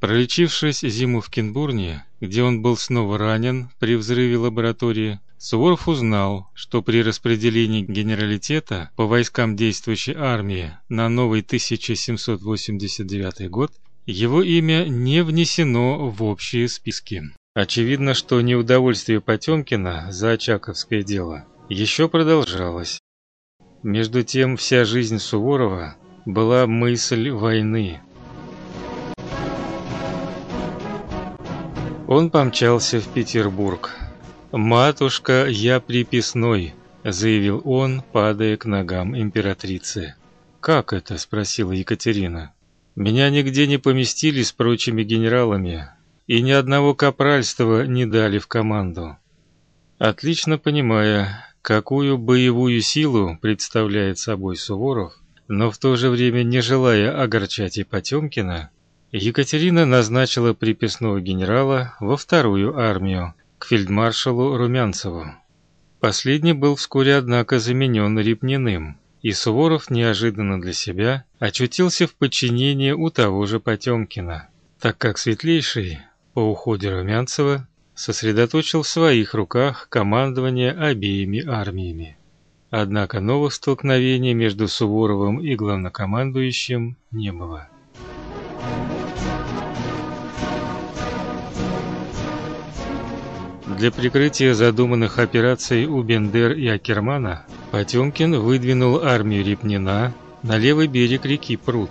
Пролечившись зиму в Кенбурне, где он был снова ранен при взрыве лаборатории, Суворов узнал, что при распределении генералитета по войскам действующей армии на новый 1789 год его имя не внесено в общие списки. Очевидно, что неудовольствие Потемкина за Очаковское дело еще продолжалось. Между тем, вся жизнь Суворова была мысль войны. Он помчался в Петербург. «Матушка, я приписной», — заявил он, падая к ногам императрицы. «Как это?» — спросила Екатерина. «Меня нигде не поместили с прочими генералами, и ни одного капральства не дали в команду». Отлично понимая, какую боевую силу представляет собой Суворов, но в то же время не желая огорчать и Потемкина, Екатерина назначила приписного генерала во вторую армию к фельдмаршалу Румянцеву. Последний был вскоре, однако, заменен Репниным, и Суворов неожиданно для себя очутился в подчинении у того же Потемкина, так как Светлейший по уходе Румянцева сосредоточил в своих руках командование обеими армиями. Однако новых столкновений между Суворовым и главнокомандующим не было. Для прикрытия задуманных операций у Бендер и Акермана Потемкин выдвинул армию Репнина на левый берег реки Прут.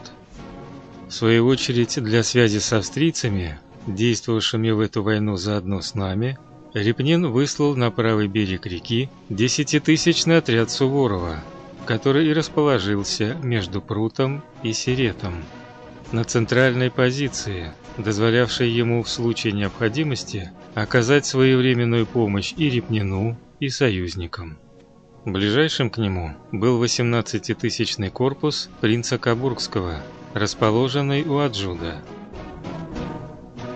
В свою очередь, для связи с австрийцами, действовавшими в эту войну заодно с нами, Репнин выслал на правый берег реки десятитысячный отряд Суворова, который и расположился между Прутом и Сиретом на центральной позиции, дозволявшей ему в случае необходимости оказать своевременную помощь и Репнину, и союзникам. Ближайшим к нему был 18-тысячный корпус принца Кабургского, расположенный у Аджуда.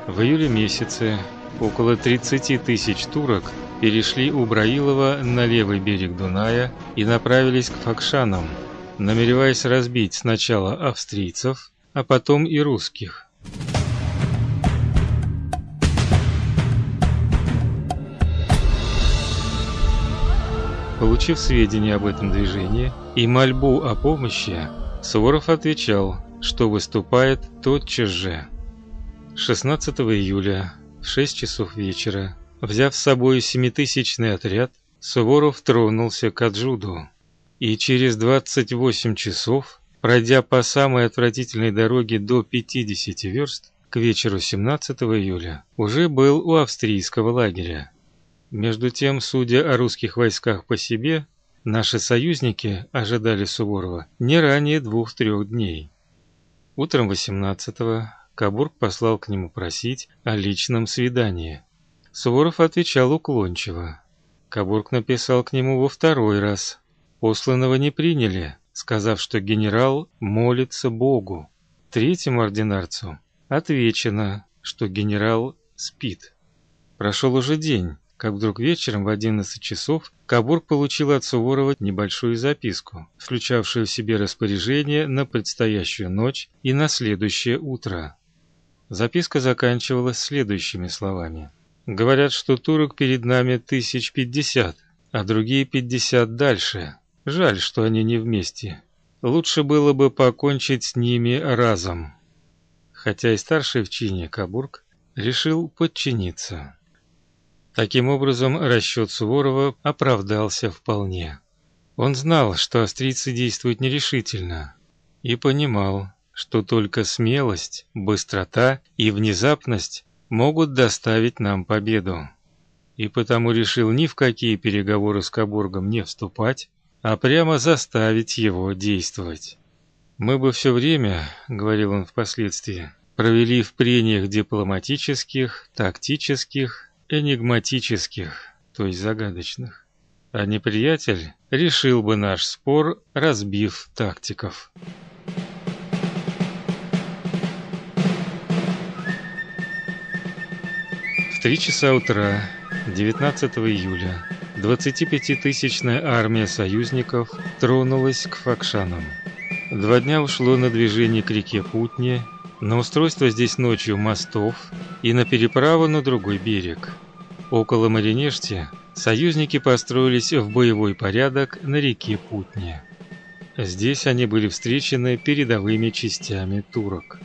В июле месяце около 30 тысяч турок перешли у Браилова на левый берег Дуная и направились к Факшанам, намереваясь разбить сначала австрийцев, а потом и русских. Получив сведения об этом движении и мольбу о помощи, Суворов отвечал, что выступает тотчас же. 16 июля в 6 часов вечера, взяв с собой семитысячный отряд, Суворов тронулся к Аджуду. И через 28 часов, пройдя по самой отвратительной дороге до 50 верст, к вечеру 17 июля уже был у австрийского лагеря. Между тем, судя о русских войсках по себе, наши союзники ожидали Суворова не ранее двух-трех дней. Утром 18-го Кабург послал к нему просить о личном свидании. Суворов отвечал уклончиво. Кабург написал к нему во второй раз. Посланного не приняли, сказав, что генерал молится Богу. Третьему ординарцу отвечено, что генерал спит. Прошел уже день, как вдруг вечером в 11 часов Кабург получил от Суворова небольшую записку, включавшую в себе распоряжение на предстоящую ночь и на следующее утро. Записка заканчивалась следующими словами. «Говорят, что турок перед нами тысяч пятьдесят, а другие пятьдесят дальше. Жаль, что они не вместе. Лучше было бы покончить с ними разом». Хотя и старший в чине Кабург решил подчиниться. Таким образом, расчет Суворова оправдался вполне. Он знал, что австрийцы действуют нерешительно, и понимал, что только смелость, быстрота и внезапность могут доставить нам победу. И потому решил ни в какие переговоры с Кабургом не вступать, а прямо заставить его действовать. Мы бы все время, говорил он впоследствии, провели в прениях дипломатических, тактических энигматических, то есть загадочных. А неприятель решил бы наш спор, разбив тактиков. В три часа утра 19 июля 25-тысячная армия союзников тронулась к Факшанам. Два дня ушло на движение к реке Путне на устройство здесь ночью мостов и на переправу на другой берег. Около Маринешти союзники построились в боевой порядок на реке Путне. Здесь они были встречены передовыми частями турок.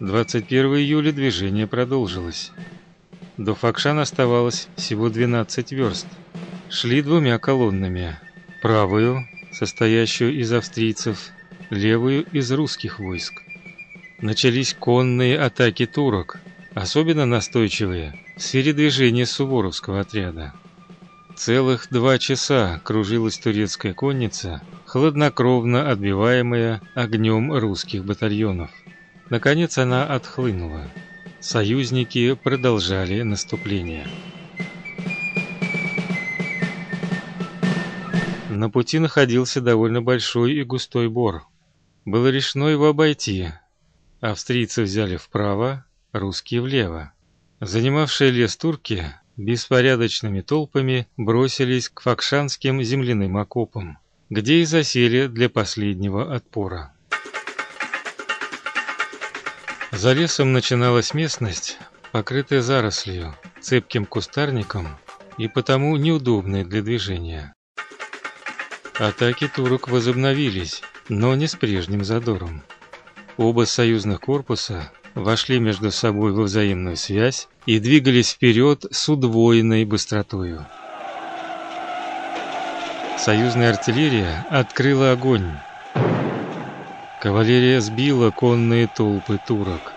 21 июля движение продолжилось. До Факшан оставалось всего 12 верст. Шли двумя колоннами. Правую, состоящую из австрийцев, левую из русских войск. Начались конные атаки турок, особенно настойчивые в сфере движения суворовского отряда. Целых два часа кружилась турецкая конница, хладнокровно отбиваемая огнем русских батальонов. Наконец она отхлынула. Союзники продолжали наступление. На пути находился довольно большой и густой бор. Было решено его обойти. Австрийцы взяли вправо, русские влево. Занимавшие лес турки беспорядочными толпами бросились к факшанским земляным окопам, где и засели для последнего отпора. За лесом начиналась местность, покрытая зарослью, цепким кустарником и потому неудобная для движения. Атаки турок возобновились, но не с прежним задором. Оба союзных корпуса вошли между собой во взаимную связь и двигались вперед с удвоенной быстротою. Союзная артиллерия открыла огонь. Кавалерия сбила конные толпы турок.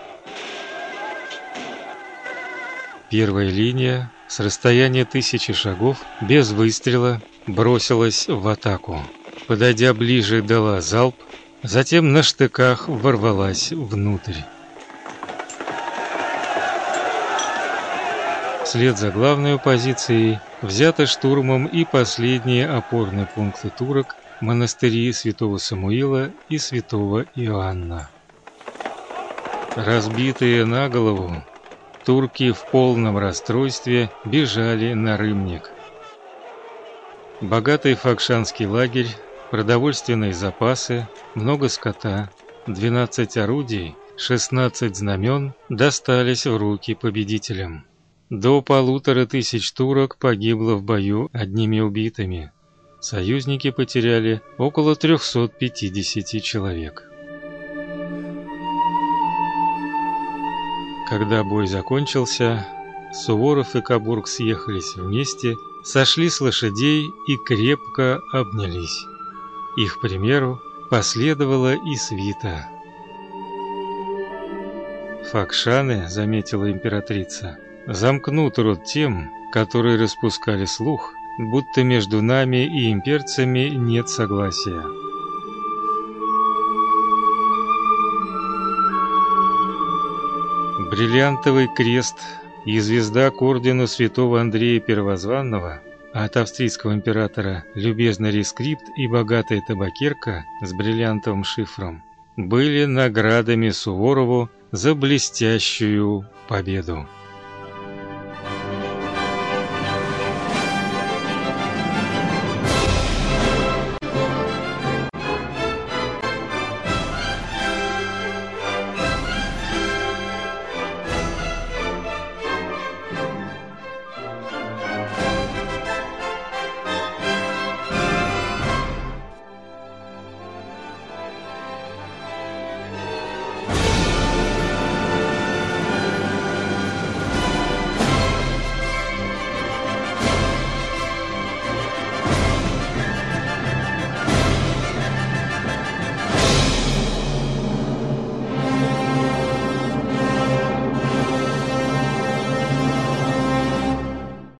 Первая линия с расстояния тысячи шагов без выстрела бросилась в атаку. Подойдя ближе, дала залп, затем на штыках ворвалась внутрь. Вслед за главной позицией взяты штурмом и последние опорные пункты турок монастыри Святого Самуила и Святого Иоанна. Разбитые на голову, турки в полном расстройстве бежали на Рымник. Богатый факшанский лагерь, продовольственные запасы, много скота, 12 орудий, 16 знамен достались в руки победителям. До полутора тысяч турок погибло в бою одними убитыми. Союзники потеряли около 350 человек. Когда бой закончился, Суворов и Кабург съехались вместе, сошли с лошадей и крепко обнялись. Их примеру последовала и свита. Факшаны, заметила императрица, замкнут рот тем, которые распускали слух, будто между нами и имперцами нет согласия. Бриллиантовый крест и звезда к ордену святого Андрея Первозванного от австрийского императора любезный рескрипт и богатая табакерка с бриллиантовым шифром были наградами Суворову за блестящую победу.